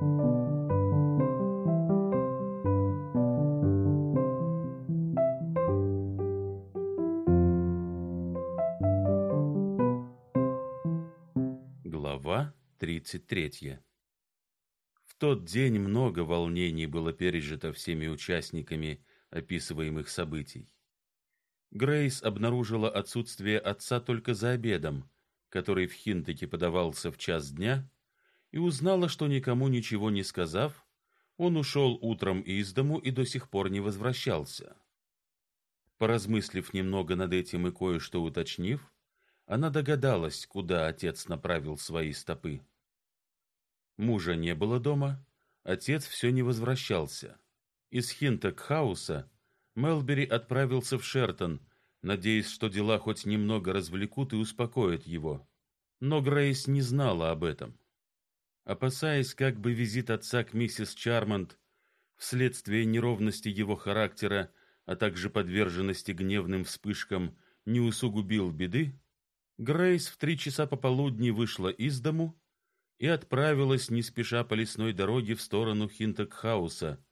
Глава 33. В тот день много волнений было пережито всеми участниками описываемых событий. Грейс обнаружила отсутствие отца только за обедом, который в Хинтеке подавался в час дня, и узнала, что никому ничего не сказав, он ушел утром из дому и до сих пор не возвращался. Поразмыслив немного над этим и кое-что уточнив, она догадалась, куда отец направил свои стопы. Мужа не было дома, отец все не возвращался. Из Хинтек-хауса Мелбери отправился в Шертон, надеясь, что дела хоть немного развлекут и успокоят его. Но Грейс не знала об этом. Опасаясь, как бы визит отца к миссис Чармонт вследствие неровности его характера, а также подверженности гневным вспышкам, не усугубил беды, Грейс в три часа пополудни вышла из дому и отправилась не спеша по лесной дороге в сторону Хинтекхауса,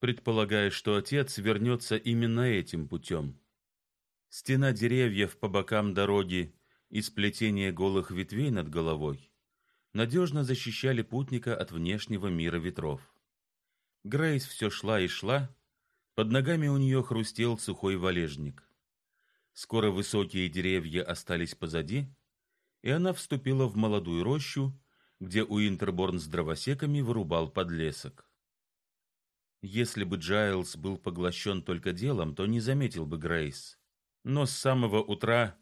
предполагая, что отец вернется именно этим путем. Стена деревьев по бокам дороги и сплетение голых ветвей над головой надежно защищали путника от внешнего мира ветров. Грейс все шла и шла, под ногами у нее хрустел сухой валежник. Скоро высокие деревья остались позади, и она вступила в молодую рощу, где Уинтерборн с дровосеками вырубал подлесок. Если бы Джайлс был поглощен только делом, то не заметил бы Грейс. Но с самого утра,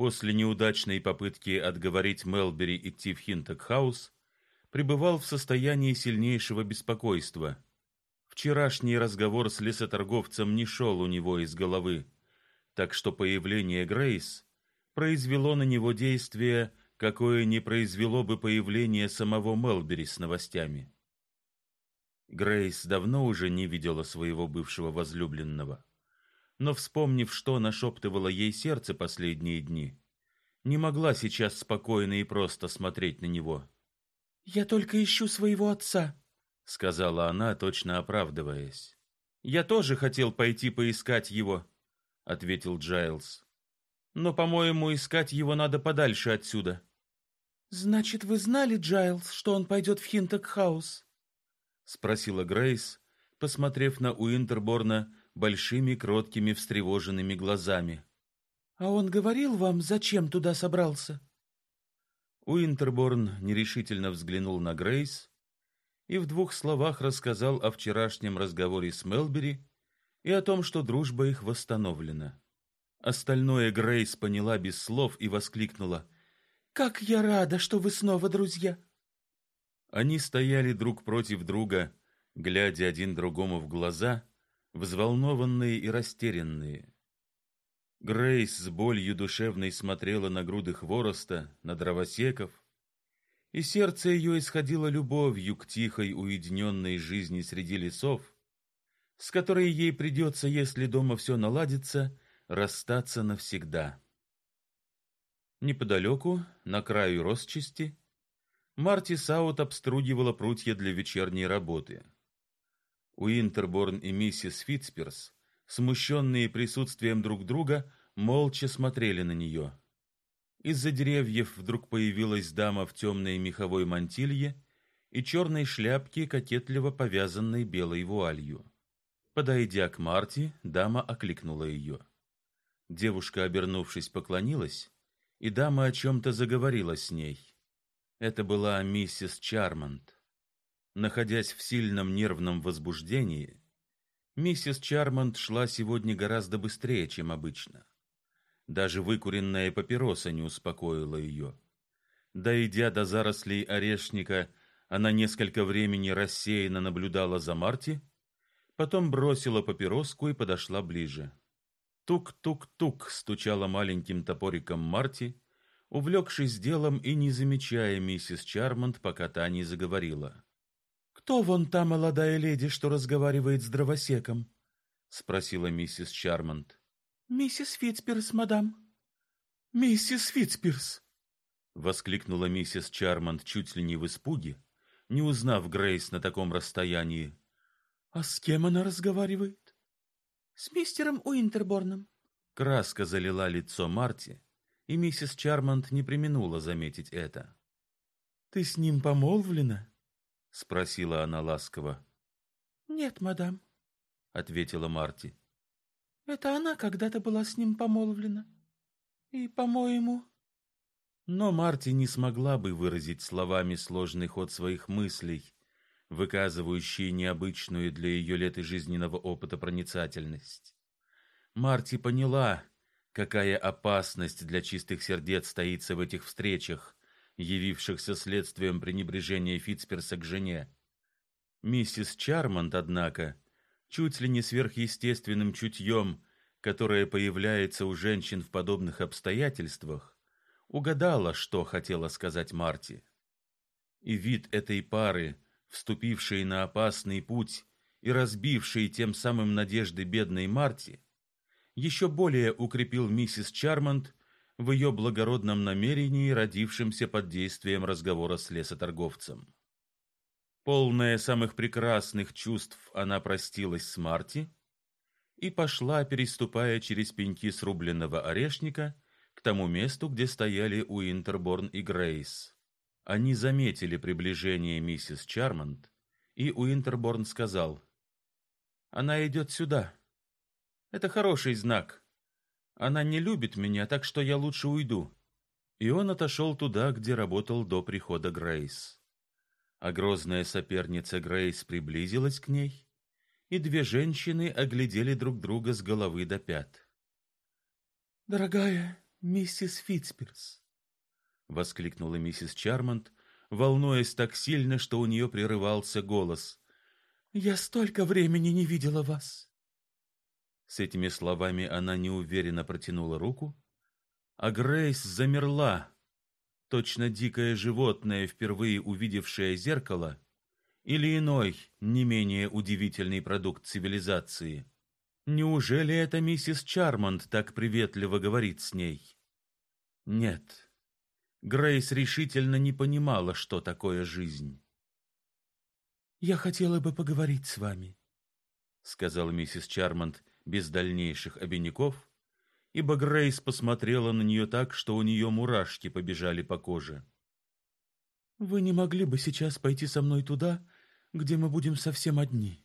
после неудачной попытки отговорить Мелбери идти в Хинтек-хаус, пребывал в состоянии сильнейшего беспокойства. Вчерашний разговор с лесоторговцем не шел у него из головы, так что появление Грейс произвело на него действие, какое не произвело бы появление самого Мелбери с новостями. Грейс давно уже не видела своего бывшего возлюбленного, но вспомнив, что нашептывало ей сердце последние дни, не могла сейчас спокойно и просто смотреть на него. Я только ищу своего отца, сказала она, точно оправдываясь. Я тоже хотел пойти поискать его, ответил Джайлс. Но, по-моему, искать его надо подальше отсюда. Значит, вы знали, Джайлс, что он пойдет в Хинтек-хаус? спросила Грейс, посмотрев на Уинтерборна большими кроткими встревоженными глазами. А он говорил вам, зачем туда собрался? Уинтерборн нерешительно взглянул на Грейс и в двух словах рассказал о вчерашнем разговоре с Мелбери и о том, что дружба их восстановлена. Остальное Грейс поняла без слов и воскликнула: "Как я рада, что вы снова друзья!" Они стояли друг против друга, глядя один другому в глаза, взволнованные и растерянные. Грейс с болью душевной смотрела на груды хвороста, на дровосеков, и сердце ее исходило любовью к тихой, уединенной жизни среди лесов, с которой ей придется, если дома все наладится, расстаться навсегда. Неподалеку, на краю росчасти, Марти Саут обстругивала прутья для вечерней работы. Уинтерборн и миссис Фитцперс, смущенные присутствием друг друга, молча смотрели на нее. Из-за деревьев вдруг появилась дама в темной меховой мантилье и черной шляпке, кокетливо повязанной белой вуалью. Подойдя к Марти, дама окликнула ее. Девушка, обернувшись, поклонилась, и дама о чем то заговорила с ней. Это была миссис Чармонт. Находясь в сильном нервном возбуждении, миссис Чармонт шла сегодня гораздо быстрее, чем обычно. Даже выкуренная папироса не успокоила ее. Дойдя до зарослей орешника, она несколько времени рассеянно наблюдала за Марти, потом бросила папироску и подошла ближе. Тук-тук-тук стучала маленьким топориком Марти, увлекшись делом и не замечая миссис Чармонт, пока та не заговорила. Кто вон та молодая леди, что разговаривает с дровосеком? спросила миссис Чармонт. Миссис Фитцперс, мадам. Миссис Фитцперс, воскликнула миссис Чармонт чуть ли не в испуге, не узнав Грейс на таком расстоянии. А с кем она разговаривает? С мистером Уинтерборном. Краска залила лицо Марти, и миссис Чармонт не преминула заметить это. Ты с ним помолвлена? Спросила она ласково. Нет, мадам, ответила Марти. Это она когда-то была с ним помолвлена. И, по-моему, но Марти не смогла бы выразить словами сложный ход своих мыслей, выказывающие необычную для ее лет и жизненного опыта проницательность. Марти поняла, какая опасность для чистых сердец таится в этих встречах, явившихся следствием пренебрежения Фитцперса к жене. Миссис Чармонт, однако, чуть ли не сверхъестественным чутьем, которое появляется у женщин в подобных обстоятельствах, угадала, что хотела сказать Марти. И вид этой пары, вступившей на опасный путь и разбившей тем самым надежды бедной Марти, еще более укрепил миссис Чармонт в ее благородном намерении, родившемся под действием разговора с лесоторговцем. Полная самых прекрасных чувств, она простилась с Марти и пошла, переступая через пеньки срубленного орешника, к тому месту, где стояли Уинтерборн и Грейс. Они заметили приближение миссис Чармонт, и Уинтерборн сказал: "Она идет сюда. Это хороший знак. Она не любит меня, так что я лучше уйду". И он отошел туда, где работал до прихода Грейс. А грозная соперница Грейс приблизилась к ней, и две женщины оглядели друг друга с головы до пят. "Дорогая миссис Фитцперс, воскликнула миссис Чармонт, волнуясь так сильно, что у нее прерывался голос. Я столько времени не видела вас. С этими словами она неуверенно протянула руку, а Грейс замерла, точно дикое животное, впервые увидевшее зеркало, или иной, не менее удивительный продукт цивилизации. Неужели эта миссис Чармонт так приветливо говорит с ней? Нет. Грейс решительно не понимала, что такое жизнь. Я хотела бы поговорить с вами, сказала миссис Чармонт без дальнейших обиняков, ибо Грейс посмотрела на нее так, что у нее мурашки побежали по коже. Вы не могли бы сейчас пойти со мной туда, где мы будем совсем одни,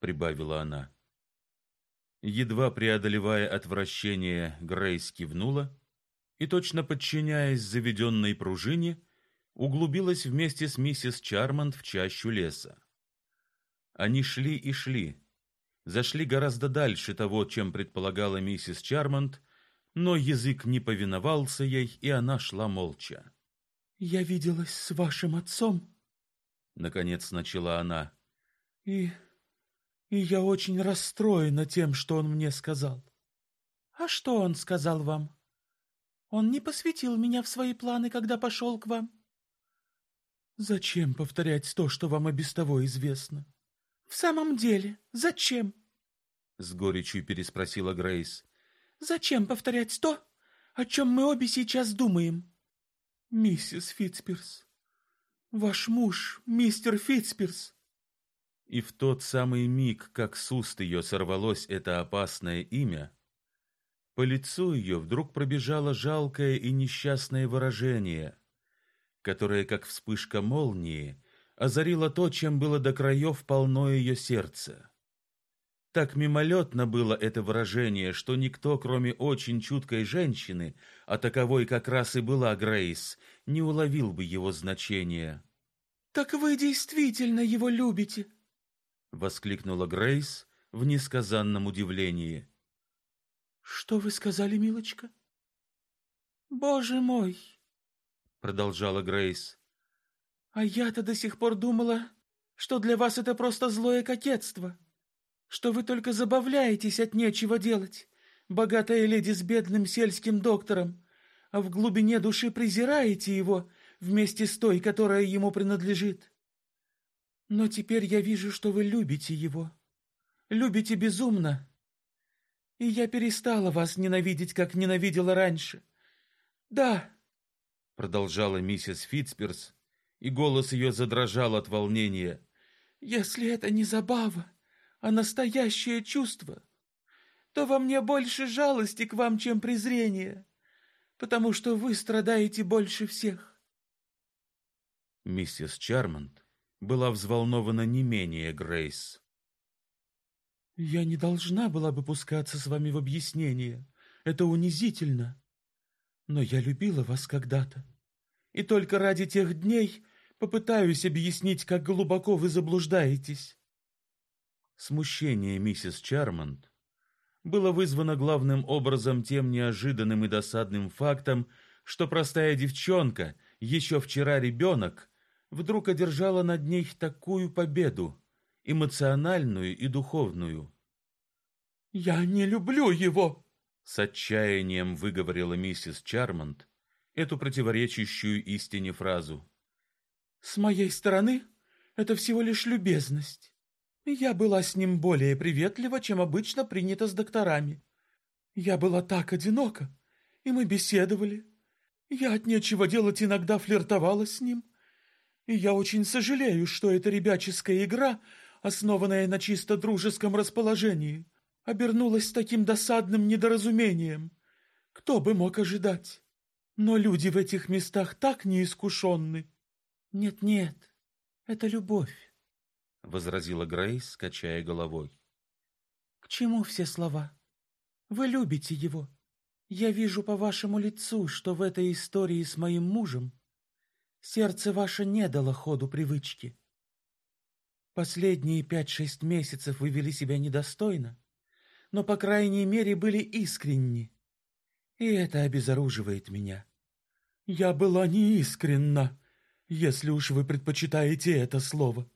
прибавила она. Едва преодолевая отвращение, Грейс кивнула и, точно подчиняясь заведенной пружине, углубилась вместе с миссис Чармонт в чащу леса. Они шли и шли, зашли гораздо дальше того, чем предполагала миссис Чармонт, но язык не повиновался ей, и она шла молча. «Я виделась с вашим отцом», — наконец начала она. «И и я очень расстроена тем, что он мне сказал. А что он сказал вам? Он не посвятил меня в свои планы, когда пошел к вам. Зачем повторять то, что вам и без того известно? В самом деле, зачем? С горечью переспросила Грейс. Зачем повторять то, о чем мы обе сейчас думаем? Миссис Фитцперс, ваш муж, мистер Фитцперс, и в тот самый миг, как с уст ее сорвалось это опасное имя, по лицу ее вдруг пробежало жалкое и несчастное выражение, которое, как вспышка молнии, озарило то, чем было до краев полно ее сердце. Так мимолетно было это выражение, что никто, кроме очень чуткой женщины, а таковой как раз и была Грейс, не уловил бы его значения. «Так вы действительно его любите?» воскликнула Грейс в несказанном удивлении. Что вы сказали, милочка? Боже мой, продолжала Грейс. А я-то до сих пор думала, что для вас это просто злое кокетство, что вы только забавляетесь от нечего делать, богатая леди с бедным сельским доктором, а в глубине души презираете его вместе с той, которая ему принадлежит. Но теперь я вижу, что вы любите его. Любите безумно. И я перестала вас ненавидеть, как ненавидела раньше. Да, продолжала миссис Фитцперс, и голос ее задрожал от волнения. Если это не забава, а настоящее чувство, то во мне больше жалости к вам, чем презрения, потому что вы страдаете больше всех. Миссис Чармонт была взволнована не менее Грейс. Я не должна была бы пускаться с вами в объяснение. Это унизительно. Но я любила вас когда-то. И только ради тех дней попытаюсь объяснить, как глубоко вы заблуждаетесь. Смущение миссис Чармонт было вызвано главным образом тем неожиданным и досадным фактом, что простая девчонка, еще вчера ребенок, вдруг одержала над ней такую победу, эмоциональную и духовную. «Я не люблю его!» С отчаянием выговорила миссис Чармонт эту противоречащую истине фразу. «С моей стороны это всего лишь любезность. Я была с ним более приветлива, чем обычно принято с докторами. Я была так одинока, и мы беседовали. Я от нечего делать иногда флиртовала с ним. И я очень сожалею, что эта ребяческая игра, основанная на чисто дружеском расположении, обернулась таким досадным недоразумением. Кто бы мог ожидать? Но люди в этих местах так неискушенны. Нет-нет, это любовь. — возразила Грейс, качая головой. — К чему все слова? Вы любите его. Я вижу по вашему лицу, что в этой истории с моим мужем сердце ваше не дало ходу привычки. Последние пять-шесть месяцев вы вели себя недостойно, но, по крайней мере, были искренни. И это обезоруживает меня. Я была неискренна, если уж вы предпочитаете это слово.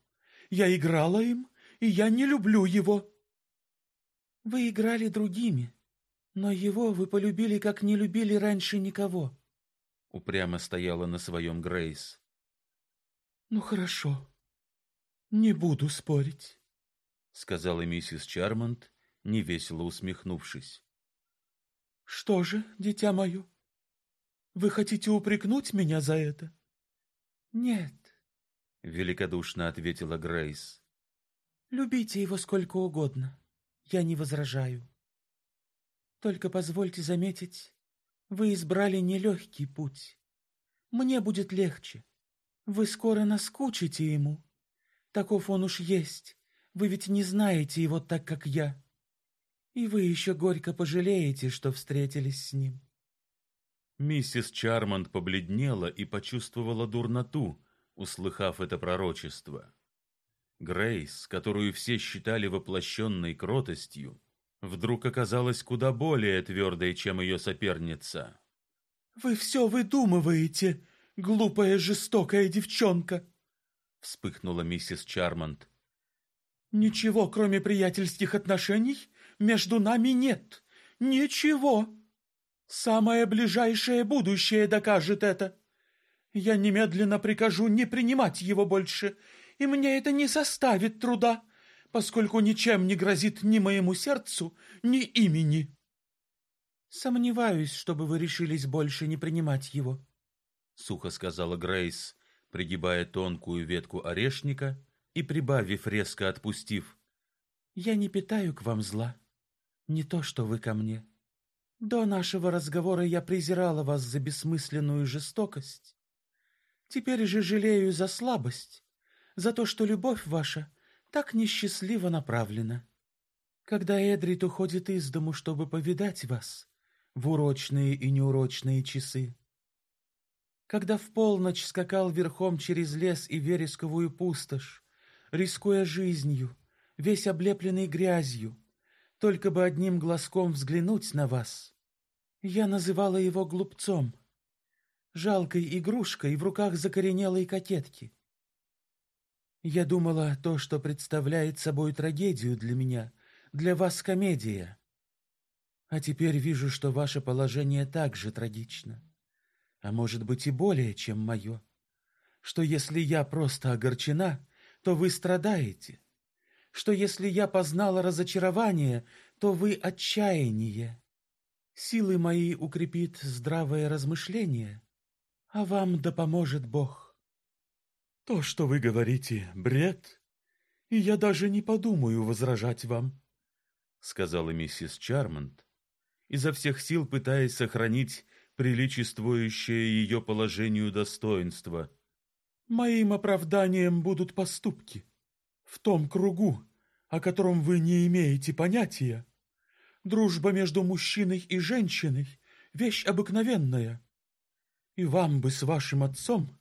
Я играла им, и я не люблю его. Вы играли другими, но его вы полюбили, как не любили раньше никого. Упрямо стояла на своем Грейс. Ну хорошо, не буду спорить, сказала миссис Чармонт, невесело усмехнувшись. Что же, дитя мое, вы хотите упрекнуть меня за это? Нет, великодушно ответила Грейс. Любите его сколько угодно. Я не возражаю. Только позвольте заметить, вы избрали нелегкий путь. Мне будет легче. Вы скоро наскучите ему. Таков он уж есть. Вы ведь не знаете его так, как я. И вы еще горько пожалеете, что встретились с ним. Миссис Чармонт побледнела и почувствовала дурноту, услыхав это пророчество. Грейс, которую все считали воплощенной кротостью, вдруг оказалась куда более твердой, чем ее соперница. «Вы все выдумываете, глупая жестокая девчонка!» вспыхнула миссис Чармонт. «Ничего, кроме приятельских отношений, между нами нет. Ничего. Самое ближайшее будущее докажет это. Я немедленно прикажу не принимать его больше, и мне это не составит труда, поскольку ничем не грозит ни моему сердцу, ни имени. Сомневаюсь, чтобы вы решились больше не принимать его, сухо сказала Грейс, пригибая тонкую ветку орешника и прибавив резко отпустив: Я не питаю к вам зла, не то что вы ко мне. До нашего разговора я презирала вас за бессмысленную жестокость Теперь же жалею за слабость, за то, что любовь ваша так несчастливо направлена. Когда Эдрит уходит из дому, чтобы повидать вас в урочные и неурочные часы, когда в полночь скакал верхом через лес и вересковую пустошь, рискуя жизнью, весь облепленный грязью, только бы одним глазком взглянуть на вас, я называла его глупцом — жалкой игрушкой в руках закоренелой кокетки. Я думала, то, что представляет собой трагедию для меня, для вас комедия. А теперь вижу, что ваше положение также трагично, а может быть и более, чем мое. Что если я просто огорчена, то вы страдаете. Что если я познала разочарование, то вы отчаяние. Силы мои укрепит здравое размышление, а вам да поможет Бог. То, что вы говорите, бред, и я даже не подумаю возражать вам, сказала миссис Чармонт, изо всех сил пытаясь сохранить приличествующее ее положению достоинство. Моим оправданием будут поступки в том кругу, о котором вы не имеете понятия. Дружба между мужчиной и женщиной — вещь обыкновенная. И вам бы с вашим отцом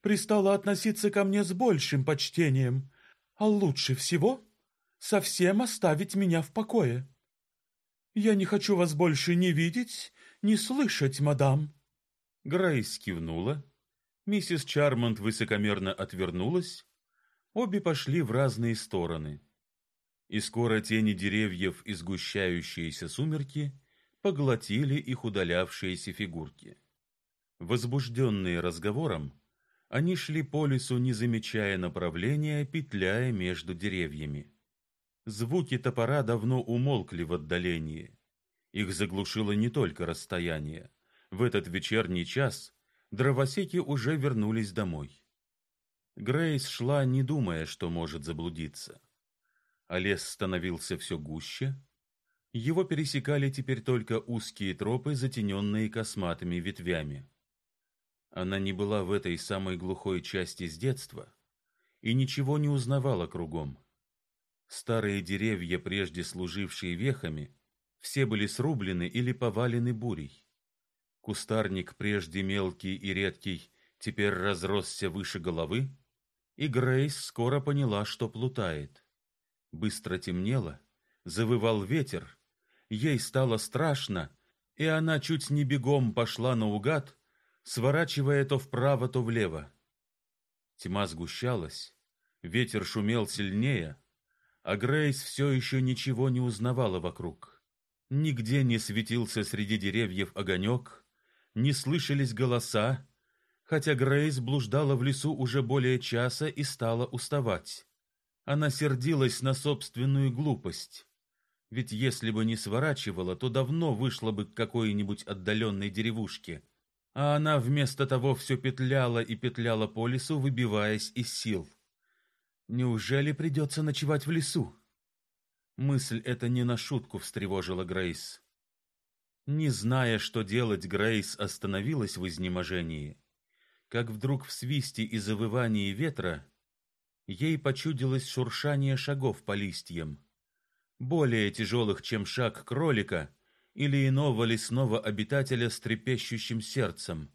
пристало относиться ко мне с большим почтением, а лучше всего совсем оставить меня в покое. Я не хочу вас больше ни видеть, ни слышать, мадам. Грейс кивнула. Миссис Чармонт высокомерно отвернулась. Обе пошли в разные стороны. И скоро тени деревьев и сгущающиеся сумерки поглотили их удалявшиеся фигурки. Возбужденные разговором, они шли по лесу, не замечая направления, петляя между деревьями. Звуки топора давно умолкли в отдалении. Их заглушило не только расстояние. В этот вечерний час дровосеки уже вернулись домой. Грейс шла, не думая, что может заблудиться. А лес становился все гуще. Его пересекали теперь только узкие тропы, затененные косматыми ветвями. Она не была в этой самой глухой части с детства и ничего не узнавала кругом. Старые деревья, прежде служившие вехами, все были срублены или повалены бурей. Кустарник, прежде мелкий и редкий, теперь разросся выше головы, и Грейс скоро поняла, что плутает. Быстро темнело, завывал ветер, ей стало страшно, и она чуть не бегом пошла наугад, сворачивая то вправо, то влево. Тьма сгущалась, ветер шумел сильнее, а Грейс все еще ничего не узнавала вокруг. Нигде не светился среди деревьев огонек, не слышались голоса, хотя Грейс блуждала в лесу уже более часа и стала уставать. Она сердилась на собственную глупость. Ведь если бы не сворачивала, то давно вышла бы к какой-нибудь отдаленной деревушке а она вместо того все петляла и петляла по лесу, выбиваясь из сил. Неужели придется ночевать в лесу? Мысль эта не на шутку встревожила Грейс. Не зная, что делать, Грейс остановилась в изнеможении, как вдруг в свисте и завывании ветра ей почудилось шуршание шагов по листьям, более тяжелых, чем шаг кролика, или иного лесного обитателя с трепещущим сердцем.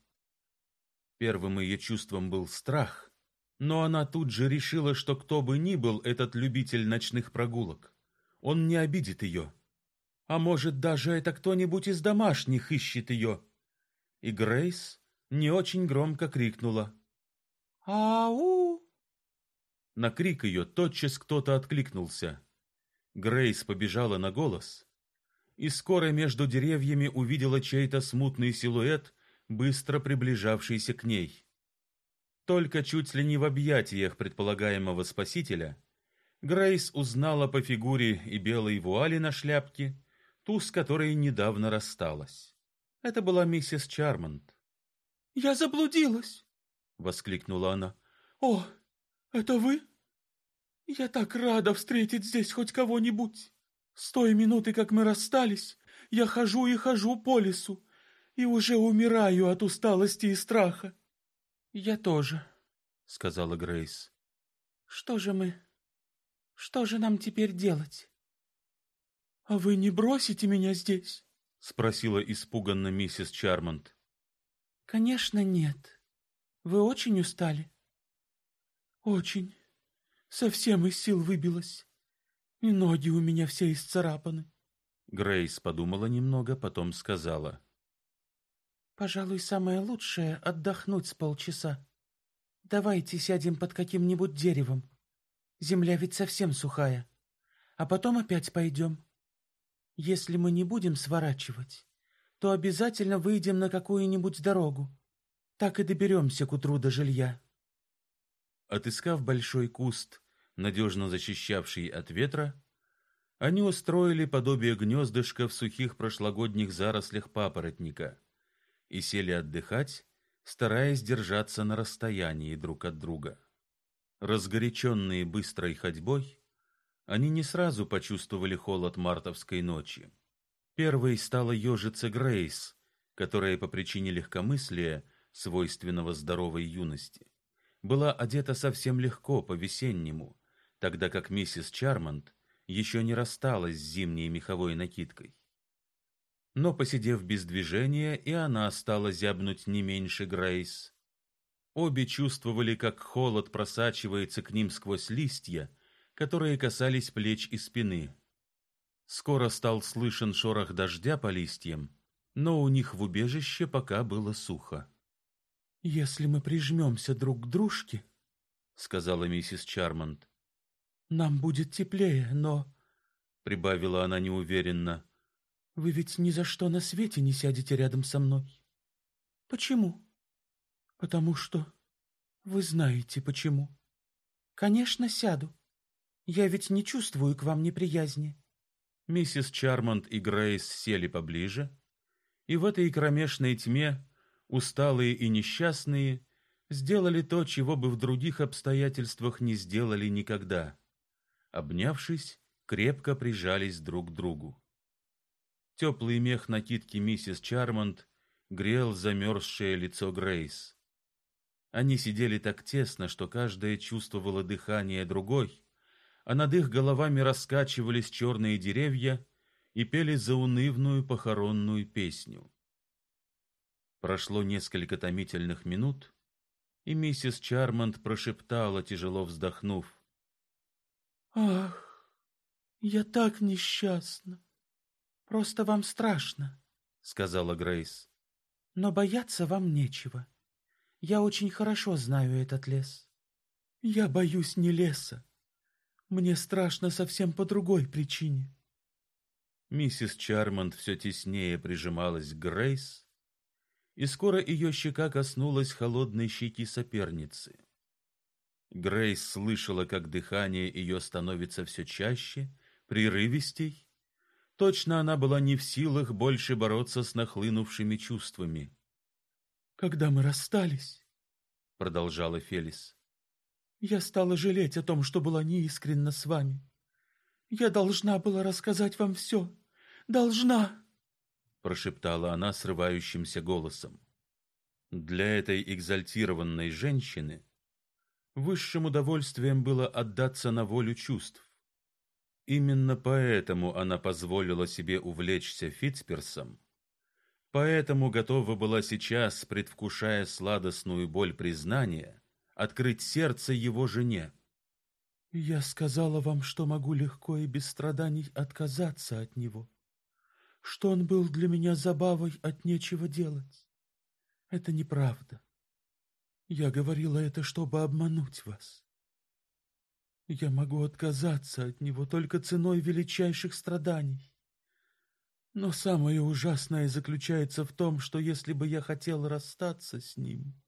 Первым ее чувством был страх, но она тут же решила, что кто бы ни был этот любитель ночных прогулок, он не обидит ее. А может, даже это кто-нибудь из домашних ищет ее. И Грейс не очень громко крикнула: "Ау!" На крик ее тотчас кто-то откликнулся. Грейс побежала на голос и скоро между деревьями увидела чей-то смутный силуэт, быстро приближавшийся к ней. Только чуть ли не в объятиях предполагаемого спасителя Грейс узнала по фигуре и белой вуали на шляпке ту, с которой недавно рассталась. Это была миссис Чармонт. «Я заблудилась!» — воскликнула она. «О, это вы? Я так рада встретить здесь хоть кого-нибудь!» С той минуты, как мы расстались, я хожу и хожу по лесу и уже умираю от усталости и страха. Я тоже, сказала Грейс. Что же мы? Что же нам теперь делать? А вы не бросите меня здесь? спросила испуганно миссис Чармонт. Конечно, нет. Вы очень устали? Очень. Совсем из сил выбилась. И ноги у меня все исцарапаны. Грейс подумала немного, потом сказала: "Пожалуй, самое лучшее отдохнуть с полчаса. Давайте сядем под каким-нибудь деревом. Земля ведь совсем сухая. А потом опять пойдем. Если мы не будем сворачивать, то обязательно выйдем на какую-нибудь дорогу. Так и доберемся к утру до жилья". Отыскав большой куст, надежно защищавший от ветра, они устроили подобие гнездышка в сухих прошлогодних зарослях папоротника и сели отдыхать, стараясь держаться на расстоянии друг от друга. Разгоряченные быстрой ходьбой, они не сразу почувствовали холод мартовской ночи. Первой стала ежиться Грейс, которая по причине легкомыслия, свойственного здоровой юности, была одета совсем легко по-весеннему, тогда как миссис Чармонт еще не рассталась с зимней меховой накидкой. Но посидев без движения, и она стала зябнуть не меньше Грейс. Обе чувствовали, как холод просачивается к ним сквозь листья, которые касались плеч и спины. Скоро стал слышен шорох дождя по листьям, но у них в убежище пока было сухо. Если мы прижмемся друг к дружке, сказала миссис Чармонт, нам будет теплее, но прибавила она неуверенно. Вы ведь ни за что на свете не сядете рядом со мной. Почему? Потому что вы знаете почему. Конечно, сяду. Я ведь не чувствую к вам неприязни. Миссис Чармонт и Грейс сели поближе, и в этой кромешной тьме, усталые и несчастные, сделали то, чего бы в других обстоятельствах не сделали никогда. Обнявшись, крепко прижались друг к другу. Теплый мех накидки миссис Чармонт грел замерзшее лицо Грейс. Они сидели так тесно, что каждая чувствовала дыхание другой, а над их головами раскачивались черные деревья и пели заунывную похоронную песню. Прошло несколько томительных минут, и миссис Чармонт прошептала, тяжело вздохнув: "Ах, я так несчастна. Просто вам страшно", сказала Грейс. "Но бояться вам нечего. Я очень хорошо знаю этот лес". "Я боюсь не леса, мне страшно совсем по другой причине. Миссис Чармонт все теснее прижималась к Грейс, и скоро ее щека коснулась холодной щеки соперницы. Грейс слышала, как дыхание ее становится все чаще, прерывистей. Точно она была не в силах больше бороться с нахлынувшими чувствами. Когда мы расстались, продолжала Фелис, я стала жалеть о том, что была неискренна с вами. Я должна была рассказать вам все. Должна, прошептала она срывающимся голосом. Для этой экзальтированной женщины высшим удовольствием было отдаться на волю чувств. Именно поэтому она позволила себе увлечься Фитцперсом, поэтому готова была сейчас, предвкушая сладостную боль признания, открыть сердце его жене. Я сказала вам, что могу легко и без страданий отказаться от него, что он был для меня забавой от нечего делать. Это неправда. Я говорила это, чтобы обмануть вас. Я могу отказаться от него только ценой величайших страданий. Но самое ужасное заключается в том, что если бы я хотел расстаться с ним,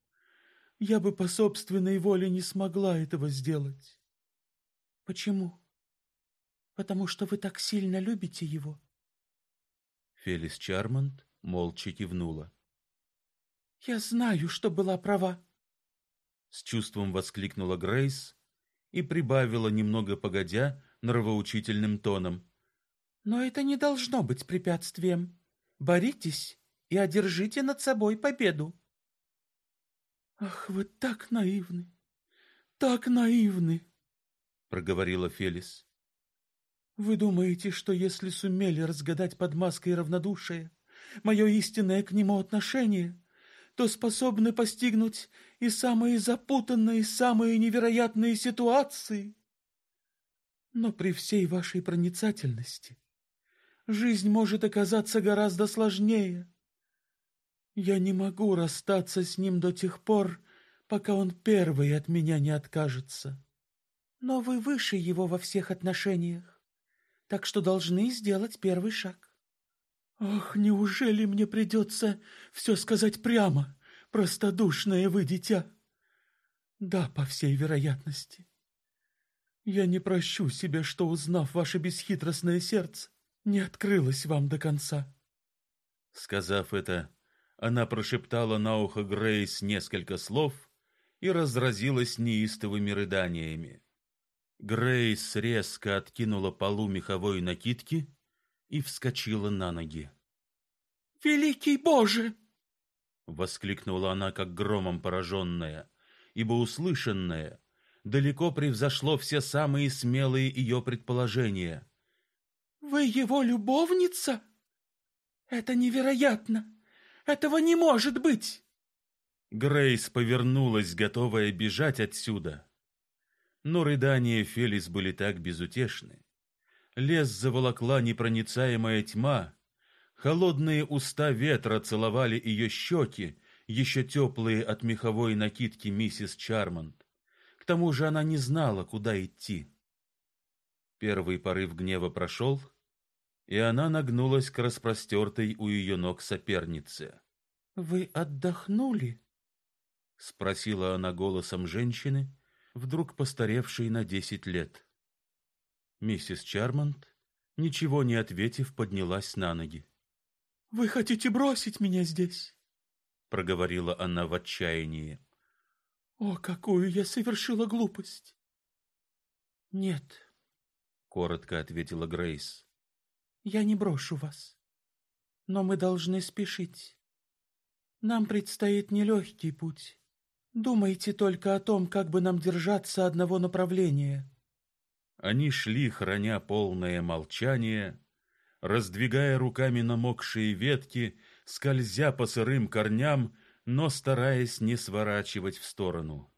я бы по собственной воле не смогла этого сделать. Почему? Потому что вы так сильно любите его. Фелис Чармонт молча кивнула. Я знаю, что была права, с чувством воскликнула Грейс и прибавила немного погодя нравоучительным тоном: Но это не должно быть препятствием. Боритесь и одержите над собой победу. Ах, вы так наивны. Так наивны, проговорила Фелис. Вы думаете, что если сумели разгадать под маской равнодушия мое истинное к нему отношение, то способны постигнуть и самые запутанные, самые невероятные ситуации? Но при всей вашей проницательности жизнь может оказаться гораздо сложнее. Я не могу расстаться с ним до тех пор, пока он первый от меня не откажется. Но вы выше его во всех отношениях, так что должны сделать первый шаг. Ах, неужели мне придется все сказать прямо, простодушное вы дитя? Да, по всей вероятности. Я не прощу себе, что, узнав ваше бесхитростное сердце, не открылось вам до конца. Сказав это, она прошептала на ухо Грейс несколько слов и разразилась неистовыми рыданиями. Грейс резко откинула полу меховой накидки и вскочила на ноги. «Великий Боже!» — воскликнула она, как громом пораженная, ибо услышанное далеко превзошло все самые смелые ее предположения. «Вы его любовница? Это невероятно! Этого не может быть!» Грейс повернулась, готовая бежать отсюда. Но рыдания Фелис были так безутешны. Лес заволокла непроницаемая тьма, холодные уста ветра целовали ее щеки, еще теплые от меховой накидки миссис Чармонт. К тому же она не знала, куда идти. Первый порыв гнева прошел, и она нагнулась к распростертой у ее ног сопернице. «Вы отдохнули?» — спросила она голосом женщины, вдруг постаревшей на десять лет. Миссис Чармонт, ничего не ответив, поднялась на ноги. «Вы хотите бросить меня здесь?» — проговорила она в отчаянии. «О, какую я совершила глупость!» «Нет», — коротко ответила Грейс. «Я не брошу вас, но мы должны спешить. Нам предстоит нелегкий путь. Думайте только о том, как бы нам держаться одного направления. Они шли, храня полное молчание, раздвигая руками намокшие ветки, скользя по сырым корням, но стараясь не сворачивать в сторону.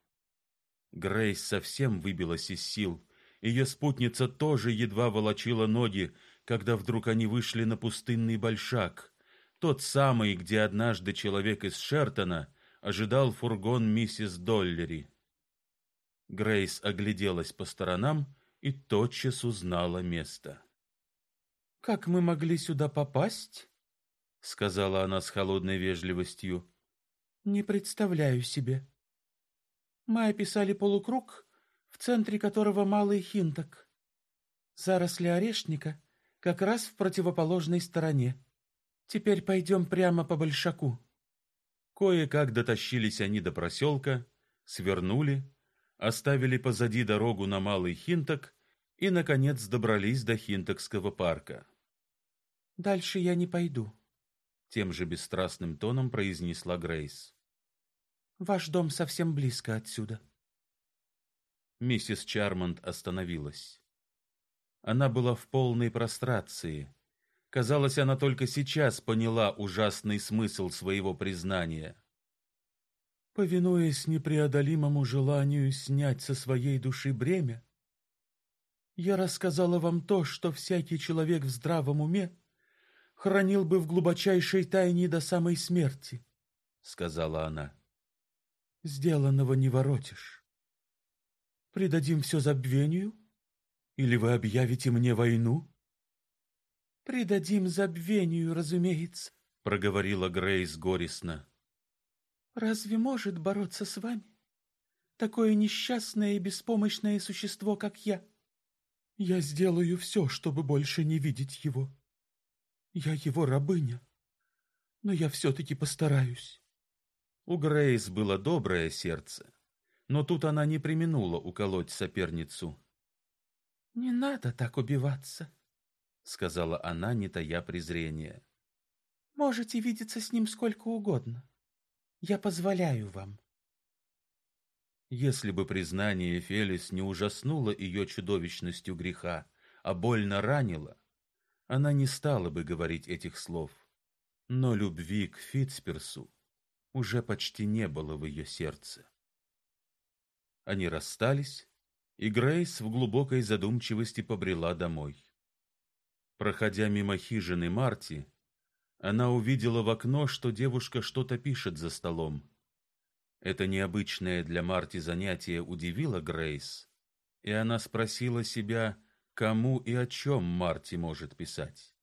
Грейс совсем выбилась из сил. Ее спутница тоже едва волочила ноги, когда вдруг они вышли на пустынный большак, тот самый, где однажды человек из Шертона ожидал фургон миссис Доллери. Грейс огляделась по сторонам и тотчас узнала место. Как мы могли сюда попасть? сказала она с холодной вежливостью. Не представляю себе. Мы описали полукруг, в центре которого малый хинток. Заросли орешника как раз в противоположной стороне. Теперь пойдем прямо по большаку. Кое-как дотащились они до проселка, свернули, оставили позади дорогу на Малый Хинток и, наконец, добрались до Хинтокского парка. «Дальше я не пойду», — тем же бесстрастным тоном произнесла Грейс. «Ваш дом совсем близко отсюда». Миссис Чармонт остановилась. Она была в полной прострации. Казалось, она только сейчас поняла ужасный смысл своего признания. Повинуясь непреодолимому желанию снять со своей души бремя, я рассказала вам то, что всякий человек в здравом уме хранил бы в глубочайшей тайне до самой смерти, сказала она. Сделанного не воротишь. Придадим все забвению, или вы объявите мне войну? Придадим забвению, разумеется, проговорила Грейс горестно. Разве может бороться с вами такое несчастное и беспомощное существо, как я? Я сделаю все, чтобы больше не видеть его. Я его рабыня, но я все-таки постараюсь. У Грейс было доброе сердце, но тут она не применула уколоть соперницу. Не надо так убиваться, — сказала она, не тая презрения. «Можете видеться с ним сколько угодно. Я позволяю вам». Если бы признание Фелис не ужаснуло ее чудовищностью греха, а больно ранило, она не стала бы говорить этих слов. Но любви к Фитцперсу уже почти не было в ее сердце. Они расстались, и Грейс в глубокой задумчивости побрела домой. Проходя мимо хижины Марти, она увидела в окно, что девушка что-то пишет за столом. Это необычное для Марти занятие удивило Грейс, и она спросила себя, кому и о чем Марти может писать.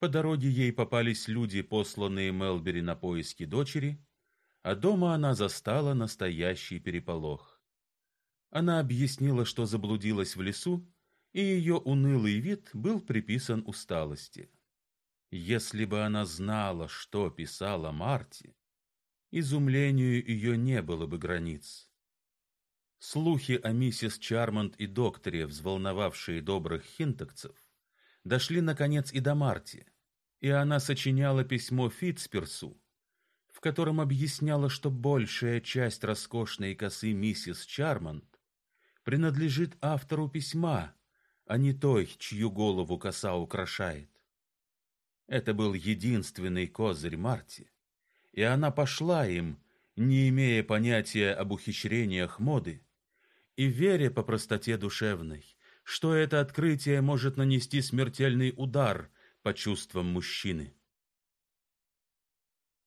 По дороге ей попались люди, посланные Мелбери на поиски дочери, а дома она застала настоящий переполох. Она объяснила, что заблудилась в лесу и ее унылый вид был приписан усталости. Если бы она знала, что писала Марти, изумлению ее не было бы границ. Слухи о миссис Чармонт и докторе, взволновавшие добрых хинтокцев, дошли наконец и до Марти, и она сочиняла письмо Фитцперсу, в котором объясняла, что большая часть роскошной косы миссис Чармонт принадлежит автору письма, а не той, чью голову коса украшает. Это был единственный козырь Марти, и она пошла им, не имея понятия об ухищрениях моды и веря по простоте душевной, что это открытие может нанести смертельный удар по чувствам мужчины.